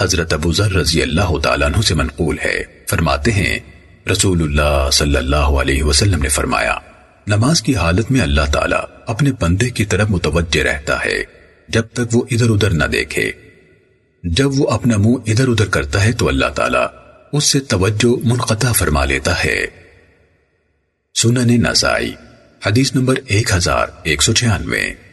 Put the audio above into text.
حضرت ابو ذر رضی اللہ تعالیٰ عنہ سے منقول ہے۔ فرماتے ہیں، رسول اللہ صلی اللہ علیہ وسلم نے فرمایا، نماز کی حالت میں اللہ تعالیٰ اپنے بندے کی طرف متوجہ رہتا ہے، جب تک وہ ادھر ادھر نہ دیکھے۔ جب وہ اپنا منہ ادھر ادھر کرتا ہے تو اللہ تعالیٰ اس سے توجہ منقطع فرما لیتا ہے۔ سنن نسائی، حدیث نمبر ایک ہزار ایک سو چھیانوے۔